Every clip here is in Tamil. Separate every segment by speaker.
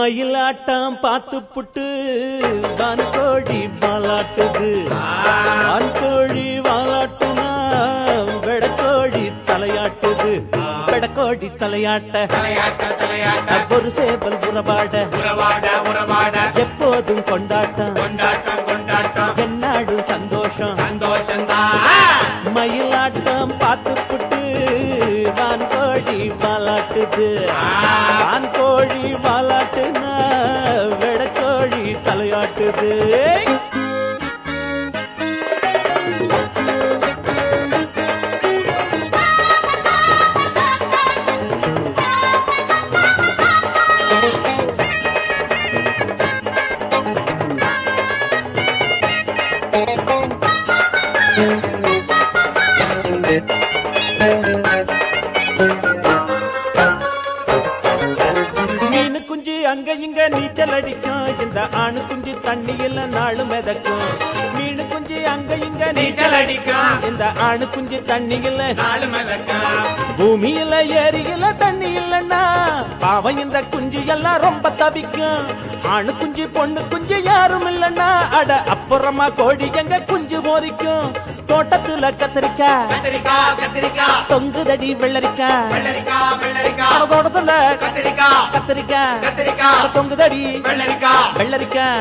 Speaker 1: மயிலாட்டம் பார்த்து புட்டு வான்கோழி வாலாட்டுது வான்கோழி வாலாட்டுனா வெடக்கோழி தலையாட்டுது வெடக்கோழி தலையாட்ட. ஒரு சேவல் உறவாட. எப்போதும் கொண்டாட்டம்.
Speaker 2: கொண்டாட்டம் கொண்டாட்டம்.
Speaker 1: என்னாடும் சந்தோஷம் மீனு குஞ்சு அங்க இங்க நீச்சல் அடிக்கும். இந்த ஆணு குஞ்சு தண்ணியில நாளு மிதக்கும். மீனு குஞ்சு அங்க இங்க
Speaker 2: நீச்சல் அடிக்கும்.
Speaker 1: இந்த ஆணு குஞ்சு தண்ணியில
Speaker 2: நாலு மிதக்கும்.
Speaker 1: பூமியில ஏரியில தண்ணி இல்லன்னா பாவம் இந்த குஞ்சு எல்லாம் ரொம்ப தவிக்கும். ஆணு குஞ்சு பொண்ணு குஞ்சு யாரும் இல்லன்னா. அட அப்புறமா கோடி எங்க குஞ்சு மோதிக்கும் தோட்டத்துல கத்திரிக்காய் தொங்குதடி அட தோட்டத்துல அட தொங்குதடி
Speaker 2: வெள்ளரிக்காய்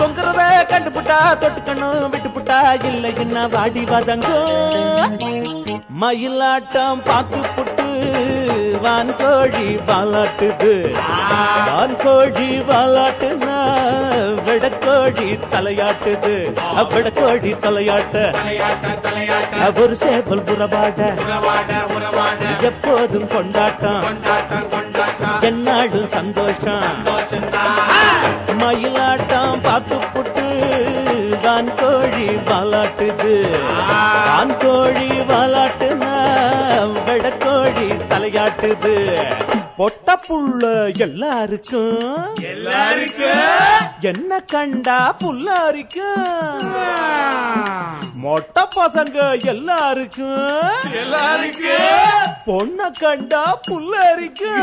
Speaker 1: தொங்குறத கண்டுபுட்டா தொட்டுக்கணும் விட்டுப்புட்டா இல்லை என்ன வாடி வதங்கும் மயிலாட்டம் பார்த்து புட்டு வான்கோழி வாலாட்டுது. வான்கோழி வாலாட்டுனா விடக்கோழி தலையாட்டுது. விடக்கோழி கோடி
Speaker 2: தலையாட்ட.
Speaker 1: ஒரு சேவல் உறவாட. எப்போதும் கொண்டாட்டம்.
Speaker 2: கொண்டாட்டம்
Speaker 1: என்னாடும் சந்தோஷம். மயிலாட்டம் பார்த்து புட்டு வான்கோழி வாலாட்டுது. கோழி வாலாட்டுனா வெடக்கோழி தலையாட்டுது. பொட்ட புள்ள எல்லாருக்கும்
Speaker 2: எல்லாருக்கும்
Speaker 1: என்ன கண்டா புல்லாரிக்கும் மொட்டை பசங்க எல்லாருக்கும்
Speaker 2: எல்லாருக்கும்
Speaker 1: பொண்ண கண்டா புல்லாரிக்கும்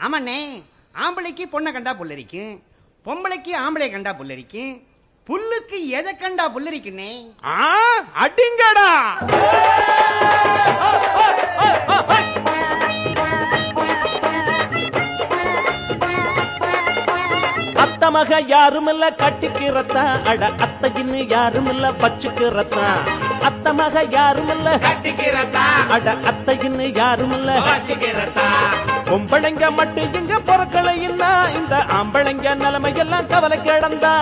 Speaker 3: ஆமாண்ணே ஆம்பளைக்கு பொண்ணை கண்டா புல்லரிக்கும் பொம்பளைக்கு ஆம்பளை கண்டா புல்லரிக்கும் புல்லுக்கு எதை கண்டா புல்லரிக்குண்ணே
Speaker 1: ஆ, அடிங்கடா அத்த மக யாருமில்ல கட்டிக்கிறதா? அட அத்தையின்னு யாருமில்ல பச்சுக்கிறதா அத்த மக யாருமில்ல
Speaker 2: கட்டிக்கிறதா?
Speaker 1: அட அத்தையின்னு யாருமில்ல
Speaker 2: வச்சுக்கிறதா?
Speaker 1: பொம்பளைங்க மட்டும் இங்க பொறக்கலைன்னா இந்த ஆம்பளைங்க நிலைமையெல்லாம் கவலை கிடந்தா?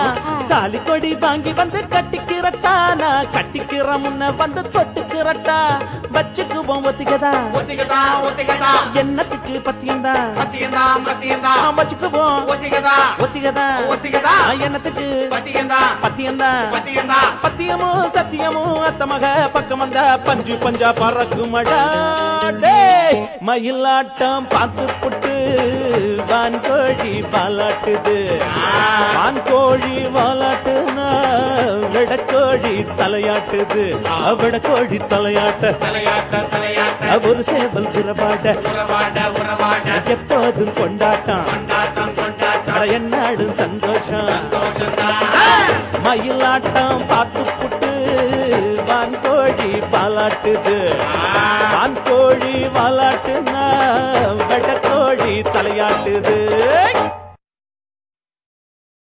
Speaker 1: தாலி கொடி வாங்கி வந்து கட்டிக்கிறட்டா? நான் கட்டிக்கிற முன்ன வந்து தொட்டுக்கிறட்டா? வச்சுக்குவோம் ஒத்திக்கதா
Speaker 2: ஒத்திக்கதா ஒத்திக்கதா
Speaker 1: என்னத்துக்கு பத்தியந்தா?
Speaker 2: சத்தியந்தா மத்தியந்தா
Speaker 1: வச்சுக்குவோம்.
Speaker 2: ஒத்திக்கதா
Speaker 1: ஒத்திக்கதா
Speaker 2: ஒத்திக்கதா
Speaker 1: என்னத்துக்கு?
Speaker 2: பத்தியந்தா?
Speaker 1: பத்தியந்தா?
Speaker 2: பத்தியந்தா?
Speaker 1: பத்தியமும் சத்தியமும் அத்த மக பக்கம் வந்தா பஞ்சு பஞ்சா பறக்குமடா. டேய் மயிலாட்டம் பார்த்து புட்டு புட்டு வான்கோழி வாலாட்டுது. வான்கோழி வாலாட்டுனா விடக்கோழி தலையாட்டுது. விடக்கோழி தலையாட்ட
Speaker 2: தலையாட்ட. தலையாட்ட
Speaker 1: ஒரு சேவல் உறவாட.
Speaker 2: உறவாட
Speaker 1: எப்போதும் கொண்டாட்டம். என்னாடும் சந்தோஷம். மயிலாட்டம் பார்த்து புட்டு வான்கோழி பாலாட்டுது. வான்கோழி வாலாட்டுனா வெடக்கோழி தலையாட்டுது.